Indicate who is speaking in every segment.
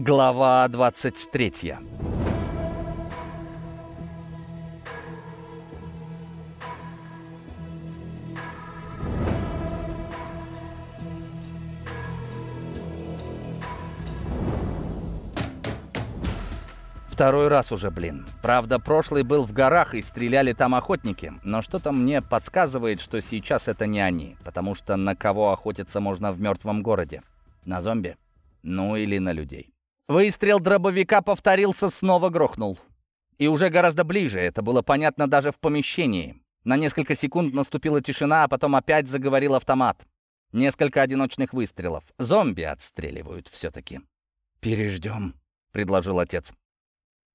Speaker 1: Глава 23 Второй раз уже, блин. Правда, прошлый был в горах и стреляли там охотники, но что-то мне подсказывает, что сейчас это не они, потому что на кого охотиться можно в мертвом городе? На зомби? Ну или на людей. Выстрел дробовика повторился, снова грохнул. И уже гораздо ближе, это было понятно даже в помещении. На несколько секунд наступила тишина, а потом опять заговорил автомат. Несколько одиночных выстрелов. Зомби отстреливают все-таки. «Переждем», — предложил отец.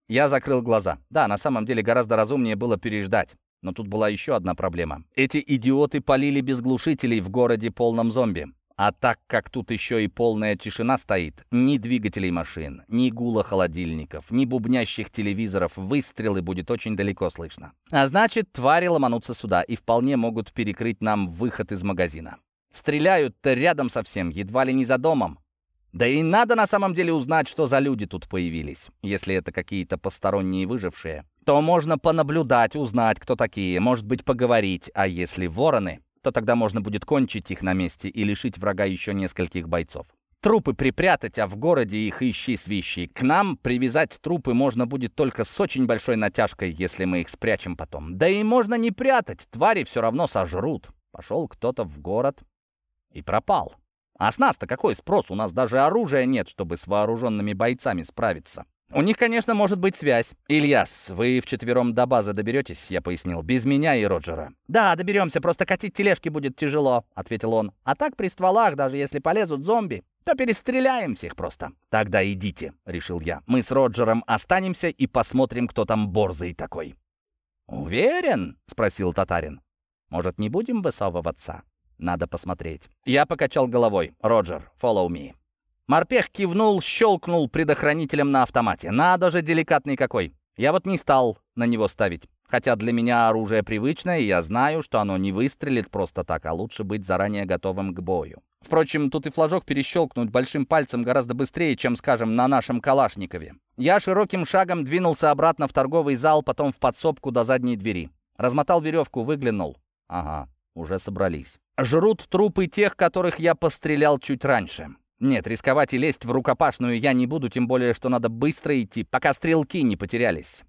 Speaker 1: Я закрыл глаза. Да, на самом деле гораздо разумнее было переждать. Но тут была еще одна проблема. Эти идиоты полили без глушителей в городе полном зомби. А так как тут еще и полная тишина стоит, ни двигателей машин, ни гула холодильников, ни бубнящих телевизоров, выстрелы будет очень далеко слышно. А значит, твари ломанутся сюда и вполне могут перекрыть нам выход из магазина. Стреляют-то рядом совсем, едва ли не за домом. Да и надо на самом деле узнать, что за люди тут появились. Если это какие-то посторонние выжившие, то можно понаблюдать, узнать, кто такие, может быть, поговорить. А если вороны, то тогда можно будет кончить их на месте и лишить врага еще нескольких бойцов. Трупы припрятать, а в городе их ищи свищи. К нам привязать трупы можно будет только с очень большой натяжкой, если мы их спрячем потом. Да и можно не прятать, твари все равно сожрут. Пошел кто-то в город и пропал. А с нас-то какой спрос? У нас даже оружия нет, чтобы с вооруженными бойцами справиться. У них, конечно, может быть связь. Ильяс, вы вчетвером до базы доберетесь, я пояснил, без меня и Роджера. Да, доберемся, просто катить тележки будет тяжело, ответил он. А так при стволах, даже если полезут зомби, то перестреляем всех просто. Тогда идите, решил я. Мы с Роджером останемся и посмотрим, кто там борзый такой. Уверен? спросил татарин. Может, не будем высовываться? Надо посмотреть. Я покачал головой. Роджер, follow me. Морпех кивнул, щелкнул предохранителем на автомате. Надо же, деликатный какой. Я вот не стал на него ставить. Хотя для меня оружие привычное, и я знаю, что оно не выстрелит просто так, а лучше быть заранее готовым к бою. Впрочем, тут и флажок перещелкнуть большим пальцем гораздо быстрее, чем, скажем, на нашем Калашникове. Я широким шагом двинулся обратно в торговый зал, потом в подсобку до задней двери. Размотал веревку, выглянул. Ага, уже собрались. Жрут трупы тех, которых я пострелял чуть раньше. Нет, рисковать и лезть в рукопашную я не буду, тем более, что надо быстро идти, пока стрелки не потерялись.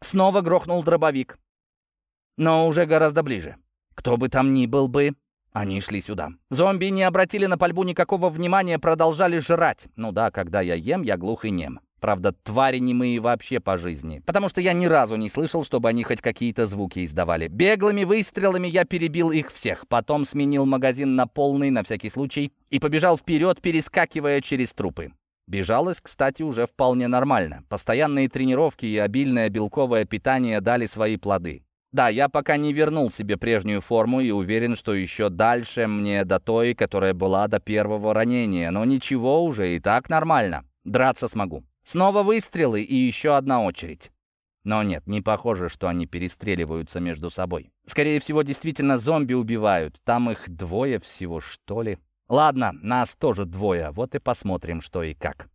Speaker 1: Снова грохнул дробовик. Но уже гораздо ближе. Кто бы там ни был бы, они шли сюда. Зомби не обратили на пальбу никакого внимания, продолжали жрать. Ну да, когда я ем, я глух и нем. Правда, твари не мы вообще по жизни. Потому что я ни разу не слышал, чтобы они хоть какие-то звуки издавали. Беглыми выстрелами я перебил их всех. Потом сменил магазин на полный, на всякий случай, и побежал вперед, перескакивая через трупы. Бежалось, кстати, уже вполне нормально. Постоянные тренировки и обильное белковое питание дали свои плоды. Да, я пока не вернул себе прежнюю форму и уверен, что еще дальше мне до той, которая была до первого ранения. Но ничего уже, и так нормально. Драться смогу. Снова выстрелы и еще одна очередь. Но нет, не похоже, что они перестреливаются между собой. Скорее всего, действительно зомби убивают. Там их двое всего, что ли. Ладно, нас тоже двое. Вот и посмотрим, что и как.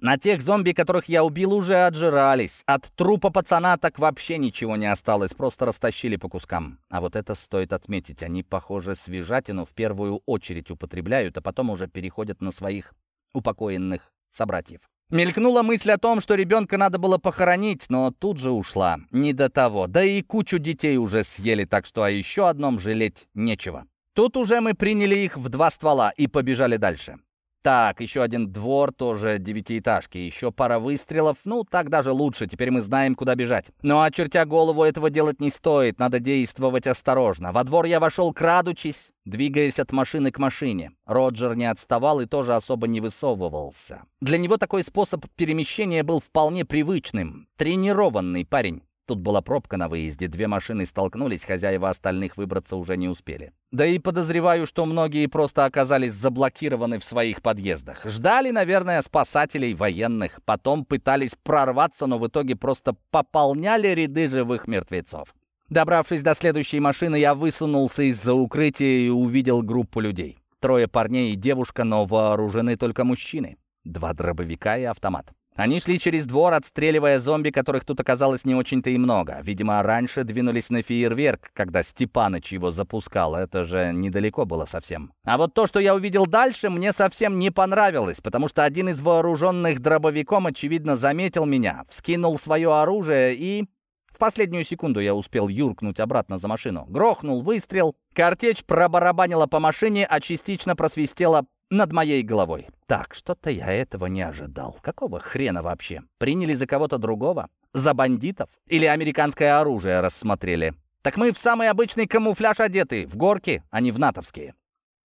Speaker 1: На тех зомби, которых я убил, уже отжирались. От трупа пацана так вообще ничего не осталось, просто растащили по кускам. А вот это стоит отметить. Они, похоже, свежатину в первую очередь употребляют, а потом уже переходят на своих упокоенных собратьев. Мелькнула мысль о том, что ребенка надо было похоронить, но тут же ушла. Не до того. Да и кучу детей уже съели, так что о еще одном жалеть нечего. Тут уже мы приняли их в два ствола и побежали дальше. Так, еще один двор, тоже девятиэтажки, еще пара выстрелов, ну, так даже лучше, теперь мы знаем, куда бежать. Ну, а чертя голову этого делать не стоит, надо действовать осторожно. Во двор я вошел крадучись, двигаясь от машины к машине. Роджер не отставал и тоже особо не высовывался. Для него такой способ перемещения был вполне привычным. Тренированный парень. Тут была пробка на выезде, две машины столкнулись, хозяева остальных выбраться уже не успели. Да и подозреваю, что многие просто оказались заблокированы в своих подъездах. Ждали, наверное, спасателей военных, потом пытались прорваться, но в итоге просто пополняли ряды живых мертвецов. Добравшись до следующей машины, я высунулся из-за укрытия и увидел группу людей. Трое парней и девушка, но вооружены только мужчины. два дробовика и автомат. Они шли через двор, отстреливая зомби, которых тут оказалось не очень-то и много. Видимо, раньше двинулись на фейерверк, когда Степаныч его запускал. Это же недалеко было совсем. А вот то, что я увидел дальше, мне совсем не понравилось, потому что один из вооруженных дробовиком, очевидно, заметил меня, вскинул свое оружие и... В последнюю секунду я успел юркнуть обратно за машину. Грохнул выстрел, картечь пробарабанила по машине, а частично просвистела над моей головой. Так, что-то я этого не ожидал. Какого хрена вообще? Приняли за кого-то другого? За бандитов? Или американское оружие рассмотрели? Так мы в самый обычный камуфляж одеты, в горки, а не в натовские.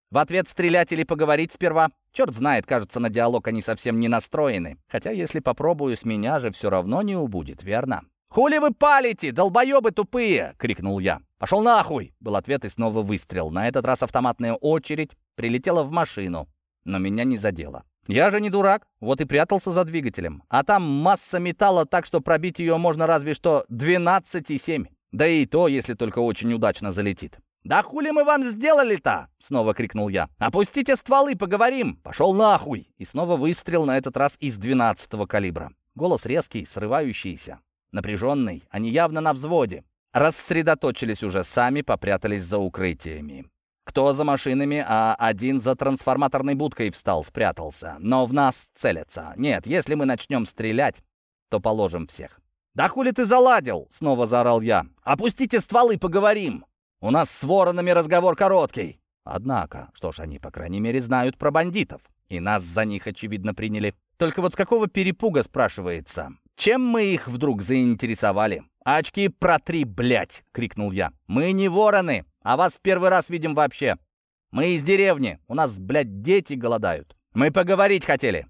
Speaker 1: В ответ стрелять или поговорить сперва? Черт знает, кажется, на диалог они совсем не настроены. Хотя, если попробую, с меня же все равно не убудет, верно? «Хули вы палите, долбоебы тупые!» — крикнул я. «Пошел нахуй!» — был ответ и снова выстрел. На этот раз автоматная очередь прилетела в машину, но меня не задело. Я же не дурак, вот и прятался за двигателем. А там масса металла, так что пробить ее можно разве что 12,7. Да и то, если только очень удачно залетит. «Да хули мы вам сделали-то?» — снова крикнул я. «Опустите стволы, поговорим!» «Пошел нахуй!» И снова выстрел, на этот раз из 12-го калибра. Голос резкий, срывающийся. Напряженный, они явно на взводе. Рассредоточились уже сами, попрятались за укрытиями. Кто за машинами, а один за трансформаторной будкой встал, спрятался. Но в нас целятся. Нет, если мы начнем стрелять, то положим всех. «Да хули ты заладил?» — снова заорал я. «Опустите стволы, поговорим! У нас с воронами разговор короткий!» Однако, что ж, они, по крайней мере, знают про бандитов. И нас за них, очевидно, приняли. Только вот с какого перепуга, спрашивается? Чем мы их вдруг заинтересовали? «Очки протри, блядь!» — крикнул я. «Мы не вороны, а вас в первый раз видим вообще. Мы из деревни, у нас, блядь, дети голодают. Мы поговорить хотели».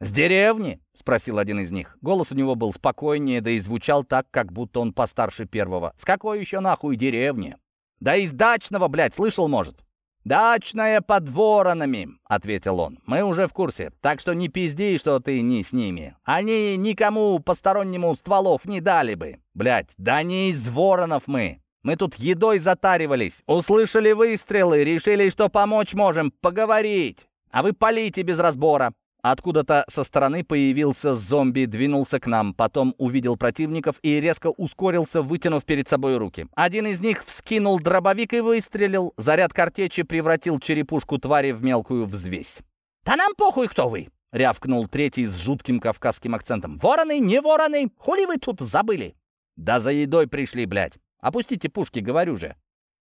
Speaker 1: «С деревни?» — спросил один из них. Голос у него был спокойнее, да и звучал так, как будто он постарше первого. «С какой еще нахуй деревни?» «Да из дачного, блядь, слышал, может?» «Дачная под воронами», — ответил он. «Мы уже в курсе, так что не пизди, что ты не с ними. Они никому постороннему стволов не дали бы. Блядь, да не из воронов мы. Мы тут едой затаривались, услышали выстрелы, решили, что помочь можем, поговорить. А вы полите без разбора. Откуда-то со стороны появился зомби, двинулся к нам, потом увидел противников и резко ускорился, вытянув перед собой руки. Один из них вскинул дробовик и выстрелил. Заряд картечи превратил черепушку твари в мелкую взвесь. «Да нам похуй, кто вы!» — рявкнул третий с жутким кавказским акцентом. «Вороны, не вороны! Хули вы тут забыли?» «Да за едой пришли, блядь! Опустите пушки, говорю же!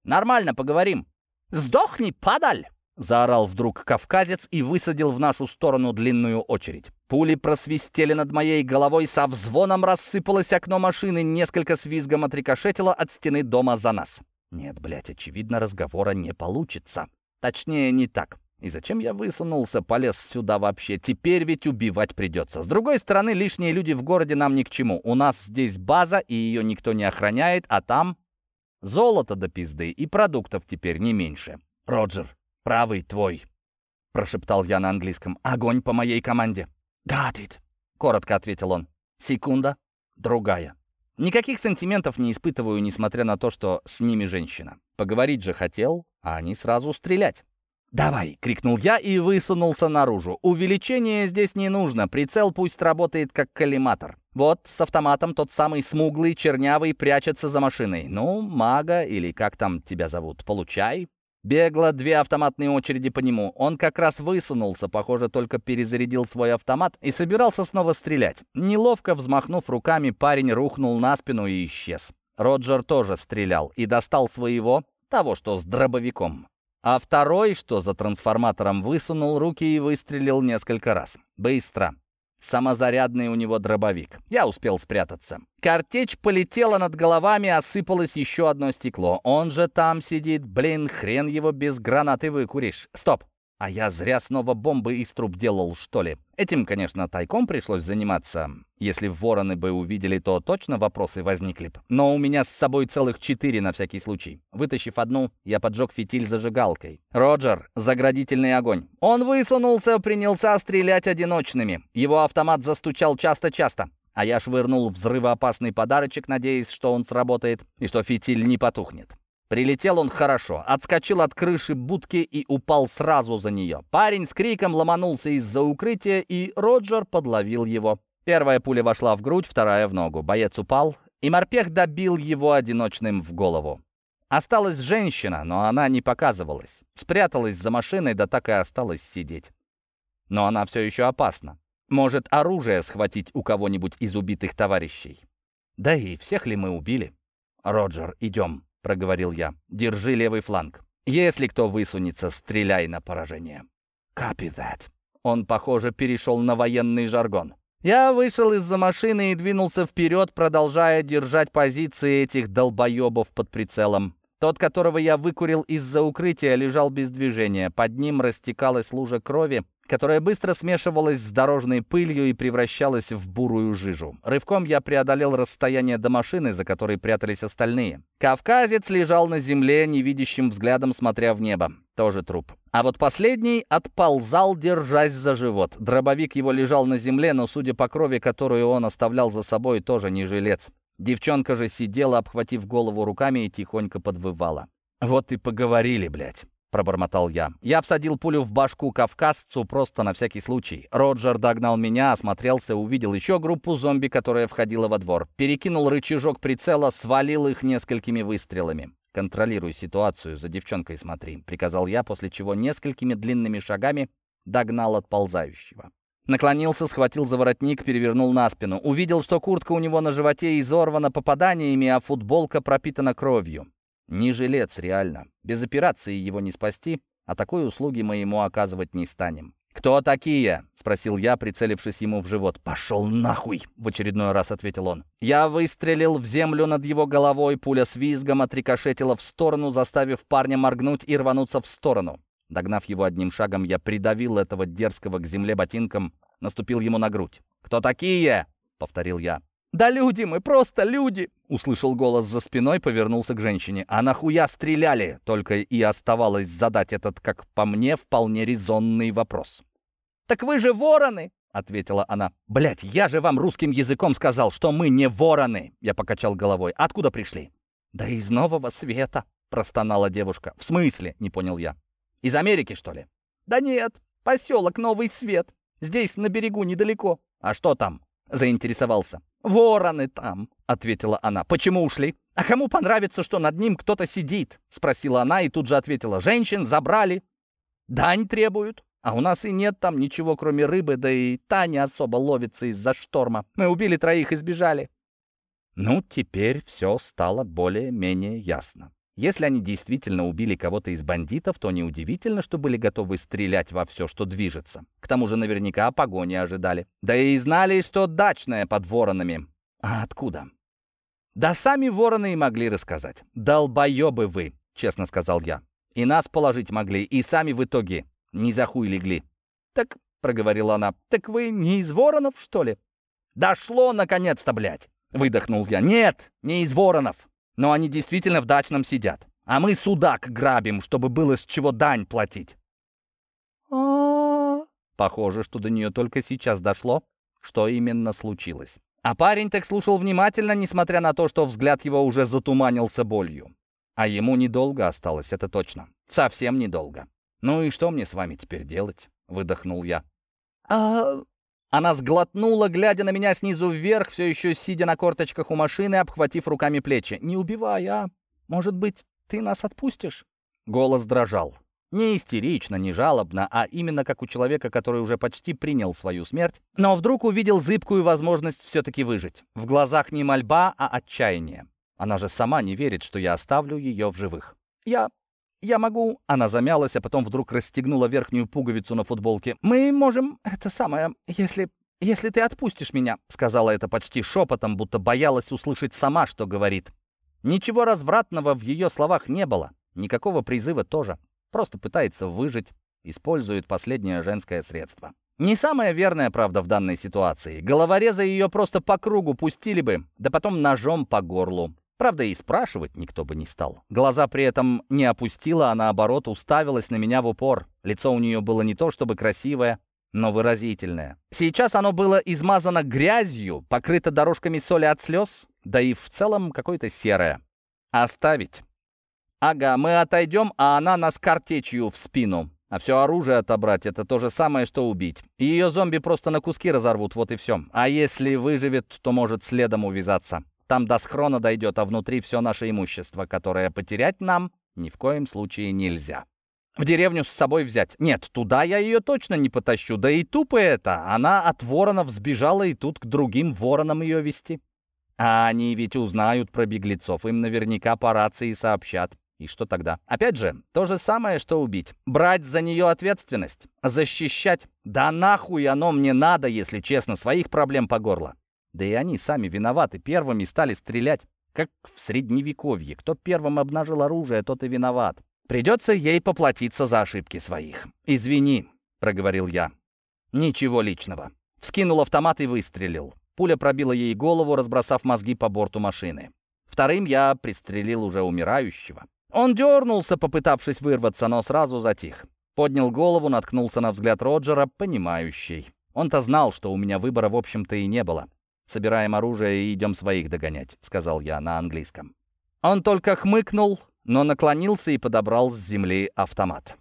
Speaker 1: Нормально поговорим!» «Сдохни, падаль!» Заорал вдруг кавказец и высадил в нашу сторону длинную очередь. Пули просвистели над моей головой, со взвоном рассыпалось окно машины, несколько с визгом отрикошетило от стены дома за нас. Нет, блядь, очевидно, разговора не получится. Точнее, не так. И зачем я высунулся, полез сюда вообще? Теперь ведь убивать придется. С другой стороны, лишние люди в городе нам ни к чему. У нас здесь база, и ее никто не охраняет, а там золото до пизды и продуктов теперь не меньше. Роджер, «Правый твой», — прошептал я на английском. «Огонь по моей команде». «Got it», — коротко ответил он. Секунда, другая. Никаких сантиментов не испытываю, несмотря на то, что с ними женщина. Поговорить же хотел, а они сразу стрелять. «Давай!» — крикнул я и высунулся наружу. «Увеличение здесь не нужно, прицел пусть работает как коллиматор. Вот с автоматом тот самый смуглый, чернявый прячется за машиной. Ну, мага или как там тебя зовут, получай, Бегло две автоматные очереди по нему. Он как раз высунулся, похоже, только перезарядил свой автомат и собирался снова стрелять. Неловко взмахнув руками, парень рухнул на спину и исчез. Роджер тоже стрелял и достал своего, того, что с дробовиком. А второй, что за трансформатором, высунул руки и выстрелил несколько раз. Быстро. Самозарядный у него дробовик. Я успел спрятаться. Картечь полетела над головами, осыпалось еще одно стекло. Он же там сидит. Блин, хрен его без гранаты выкуришь. Стоп. А я зря снова бомбы из труб делал, что ли? Этим, конечно, тайком пришлось заниматься. Если вороны бы увидели, то точно вопросы возникли бы. Но у меня с собой целых четыре на всякий случай. Вытащив одну, я поджег фитиль зажигалкой. «Роджер, заградительный огонь!» Он высунулся, принялся стрелять одиночными. Его автомат застучал часто-часто. А я швырнул взрывоопасный подарочек, надеясь, что он сработает и что фитиль не потухнет. Прилетел он хорошо, отскочил от крыши будки и упал сразу за нее. Парень с криком ломанулся из-за укрытия, и Роджер подловил его. Первая пуля вошла в грудь, вторая в ногу. Боец упал, и морпех добил его одиночным в голову. Осталась женщина, но она не показывалась. Спряталась за машиной, да так и осталась сидеть. Но она все еще опасна. Может, оружие схватить у кого-нибудь из убитых товарищей. Да и всех ли мы убили? «Роджер, идем», — проговорил я. «Держи левый фланг. Если кто высунется, стреляй на поражение». «Copy that». Он, похоже, перешел на военный жаргон. Я вышел из-за машины и двинулся вперед, продолжая держать позиции этих долбоебов под прицелом. Тот, которого я выкурил из-за укрытия, лежал без движения. Под ним растекалась лужа крови, которая быстро смешивалась с дорожной пылью и превращалась в бурую жижу. Рывком я преодолел расстояние до машины, за которой прятались остальные. Кавказец лежал на земле, невидящим взглядом смотря в небо. Тоже труп. А вот последний отползал, держась за живот. Дробовик его лежал на земле, но, судя по крови, которую он оставлял за собой, тоже не жилец. Девчонка же сидела, обхватив голову руками и тихонько подвывала. «Вот и поговорили, блядь» пробормотал я. Я всадил пулю в башку кавказцу просто на всякий случай. Роджер догнал меня, осмотрелся, увидел еще группу зомби, которая входила во двор. Перекинул рычажок прицела, свалил их несколькими выстрелами. «Контролируй ситуацию, за девчонкой смотри», — приказал я, после чего несколькими длинными шагами догнал отползающего. Наклонился, схватил за воротник, перевернул на спину. Увидел, что куртка у него на животе изорвана попаданиями, а футболка пропитана кровью. Не жилец, реально. Без операции его не спасти, а такой услуги мы ему оказывать не станем. «Кто такие?» — спросил я, прицелившись ему в живот. «Пошел нахуй!» — в очередной раз ответил он. Я выстрелил в землю над его головой, пуля с визгом отрикошетила в сторону, заставив парня моргнуть и рвануться в сторону. Догнав его одним шагом, я придавил этого дерзкого к земле ботинком, наступил ему на грудь. «Кто такие?» — повторил я. «Да люди мы, просто люди!» Услышал голос за спиной, повернулся к женщине. «А нахуя стреляли?» Только и оставалось задать этот, как по мне, вполне резонный вопрос. «Так вы же вороны!» — ответила она. «Блядь, я же вам русским языком сказал, что мы не вороны!» Я покачал головой. «Откуда пришли?» «Да из нового света!» — простонала девушка. «В смысле?» — не понял я. «Из Америки, что ли?» «Да нет, поселок Новый Свет. Здесь, на берегу, недалеко». «А что там?» — заинтересовался. «Вороны там», — ответила она. «Почему ушли?» «А кому понравится, что над ним кто-то сидит?» — спросила она и тут же ответила. «Женщин забрали. Дань требуют. А у нас и нет там ничего, кроме рыбы, да и та не особо ловится из-за шторма. Мы убили троих и сбежали». Ну, теперь все стало более-менее ясно. Если они действительно убили кого-то из бандитов, то неудивительно, что были готовы стрелять во все, что движется. К тому же наверняка погони ожидали. Да и знали, что дачная под воронами. А откуда? Да сами вороны и могли рассказать. «Долбоебы вы», — честно сказал я. «И нас положить могли, и сами в итоге не за хуй легли». «Так», — проговорила она, — «так вы не из воронов, что ли?» «Дошло, наконец-то, блядь!» — выдохнул я. «Нет, не из воронов. Но они действительно в дачном сидят. А мы судак грабим, чтобы было с чего дань платить. Похоже, что до нее только сейчас дошло, что именно случилось. А парень так слушал внимательно, несмотря на то, что взгляд его уже затуманился болью. А ему недолго осталось, это точно. Совсем недолго. «Ну и что мне с вами теперь делать?» — выдохнул я. «А она сглотнула, глядя на меня снизу вверх, все еще сидя на корточках у машины, обхватив руками плечи. «Не убивай, а? Может быть, ты нас отпустишь?» Голос дрожал. Не истерично, не жалобно, а именно как у человека, который уже почти принял свою смерть, но вдруг увидел зыбкую возможность все-таки выжить. В глазах не мольба, а отчаяние. Она же сама не верит, что я оставлю ее в живых. «Я «Я могу...» Она замялась, а потом вдруг расстегнула верхнюю пуговицу на футболке. «Мы можем... Это самое... Если... Если ты отпустишь меня...» Сказала это почти шепотом, будто боялась услышать сама, что говорит. Ничего развратного в ее словах не было. Никакого призыва тоже. Просто пытается выжить. Использует последнее женское средство. Не самая верная правда в данной ситуации. Головореза ее просто по кругу пустили бы, да потом ножом по горлу. Правда, и спрашивать никто бы не стал. Глаза при этом не опустила, а наоборот уставилась на меня в упор. Лицо у нее было не то чтобы красивое, но выразительное. Сейчас оно было измазано грязью, покрыто дорожками соли от слез, да и в целом какое-то серое. Оставить. Ага, мы отойдем, а она нас картечью в спину. А все оружие отобрать — это то же самое, что убить. Ее зомби просто на куски разорвут, вот и все. А если выживет, то может следом увязаться. Там до схрона дойдет, а внутри все наше имущество, которое потерять нам ни в коем случае нельзя. В деревню с собой взять? Нет, туда я ее точно не потащу. Да и тупо это. Она от воронов сбежала, и тут к другим воронам ее вести. А они ведь узнают про беглецов. Им наверняка по рации сообщат. И что тогда? Опять же, то же самое, что убить. Брать за нее ответственность. Защищать. Да нахуй оно мне надо, если честно, своих проблем по горло. Да и они сами виноваты. Первыми стали стрелять. Как в средневековье. Кто первым обнажил оружие, тот и виноват. Придется ей поплатиться за ошибки своих. «Извини», — проговорил я. «Ничего личного». Вскинул автомат и выстрелил. Пуля пробила ей голову, разбросав мозги по борту машины. Вторым я пристрелил уже умирающего. Он дернулся, попытавшись вырваться, но сразу затих. Поднял голову, наткнулся на взгляд Роджера, понимающий. Он-то знал, что у меня выбора, в общем-то, и не было. «Собираем оружие и идем своих догонять», — сказал я на английском. Он только хмыкнул, но наклонился и подобрал с земли автомат.